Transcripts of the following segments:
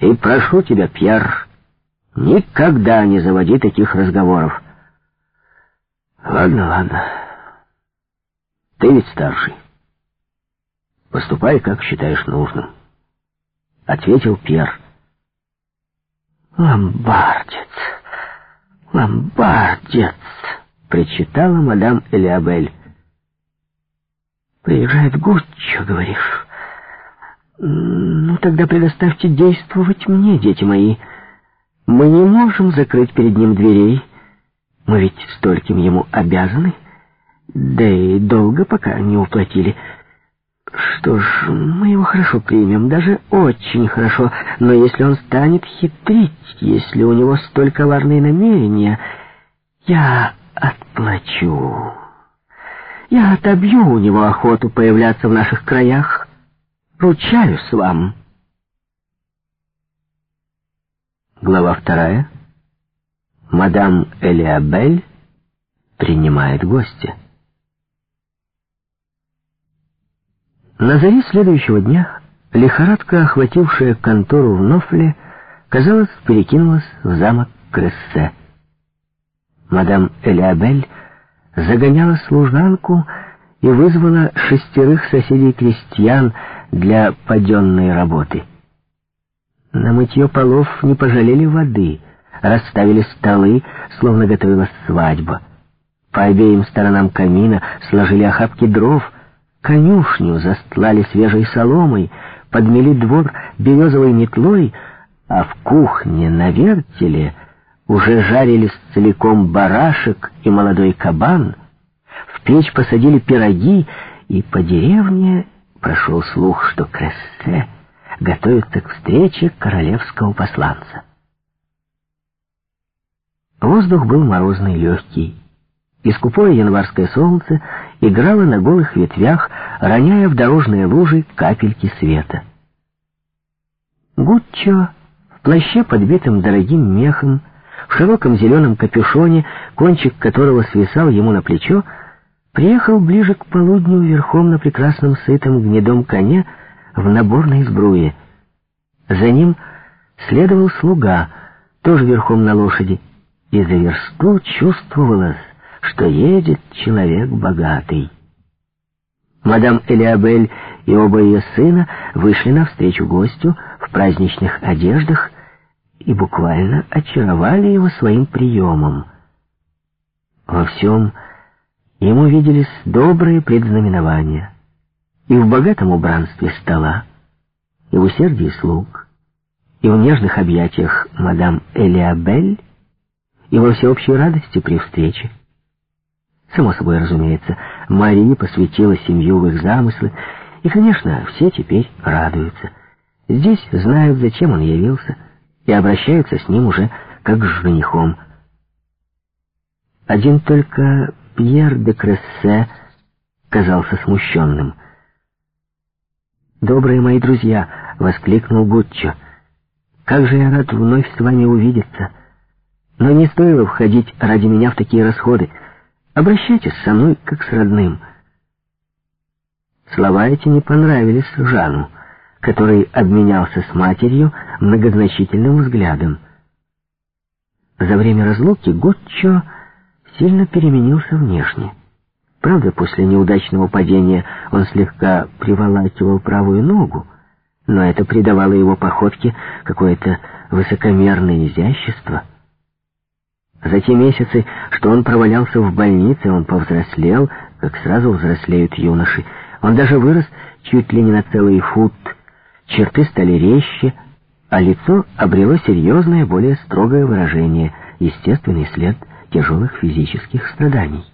И прошу тебя, Пьер, никогда не заводи таких разговоров. Ладно, ладно. Ты ведь старший. Поступай, как считаешь нужным. Ответил Пьер. Ломбардец, ломбардец, причитала мадам Элиабель. Приезжает Гуччо, говоришь. Ну, тогда предоставьте действовать мне, дети мои. Мы не можем закрыть перед ним дверей. Мы ведь стольким ему обязаны. Да и долго пока не уплатили. Что ж, мы его хорошо примем, даже очень хорошо. Но если он станет хитрить, если у него столь коварные намерения, я отплачу. Я отобью у него охоту появляться в наших краях. Ручаюсь вам. Глава вторая. Мадам Элиабель принимает гостя. На заре следующего дня лихорадка, охватившая контору в Нофле, казалось, перекинулась в замок Крессе. Мадам Элиабель загоняла служанку и вызвала шестерых соседей-крестьян для паденной работы. На мытье полов не пожалели воды, расставили столы, словно готовилась свадьба. По обеим сторонам камина сложили охапки дров, конюшню застлали свежей соломой, подмели двор березовой метлой, а в кухне на вертеле уже жарились целиком барашек и молодой кабан, в печь посадили пироги, и по деревне прошел слух, что Крессе готовится к встрече королевского посланца. Воздух был морозный, легкий, и скупое январское солнце играло на голых ветвях, роняя в дорожные лужи капельки света. Гуччо в плаще, подбитым дорогим мехом, в широком зеленом капюшоне, кончик которого свисал ему на плечо, приехал ближе к полудню верхом на прекрасном сытом гнедом коне в наборной сбруе. За ним следовал слуга, тоже верхом на лошади, и за версту чувствовалось, что едет человек богатый. Мадам Элиабель и оба ее сына вышли навстречу гостю в праздничных одеждах и буквально очаровали его своим приемом. Во всем ему виделись добрые предзнаменования и в богатом убранстве стола, и в усердии слуг, и в нежных объятиях мадам Элиабель, и во всеобщей радости при встрече. Само собой разумеется, Мария посвятила семью в их замыслы, и, конечно, все теперь радуются. Здесь знают, зачем он явился, и обращаются с ним уже как с женихом. Один только Пьер де Крессе казался смущенным. «Добрые мои друзья!» — воскликнул Гуччо. «Как же я рад вновь с вами увидеться! Но не стоило входить ради меня в такие расходы. Обращайтесь со мной, как с родным». Слова эти не понравились Жану который обменялся с матерью многозначительным взглядом. За время разлуки Гуччо сильно переменился внешне. Правда, после неудачного падения он слегка приволакивал правую ногу, но это придавало его походке какое-то высокомерное изящество. За те месяцы, что он провалялся в больнице, он повзрослел, как сразу взрослеют юноши. Он даже вырос чуть ли не на целый фут, черты стали резче, а лицо обрело серьезное, более строгое выражение, естественный след тяжелых физических страданий.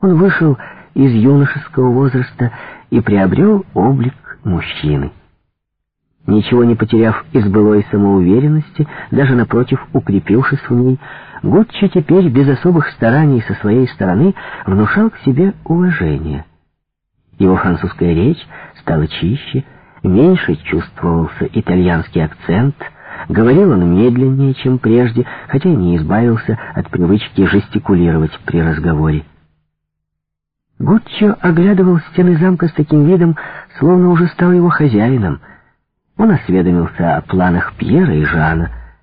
Он вышел из юношеского возраста и приобрел облик мужчины. Ничего не потеряв из былой самоуверенности, даже напротив укрепившись в ней, Гуччо теперь без особых стараний со своей стороны внушал к себе уважение. Его французская речь стала чище, меньше чувствовался итальянский акцент, говорил он медленнее, чем прежде, хотя и не избавился от привычки жестикулировать при разговоре. Гуччо оглядывал стены замка с таким видом, словно уже стал его хозяином, Он осведомился о планах Пьера и Жана,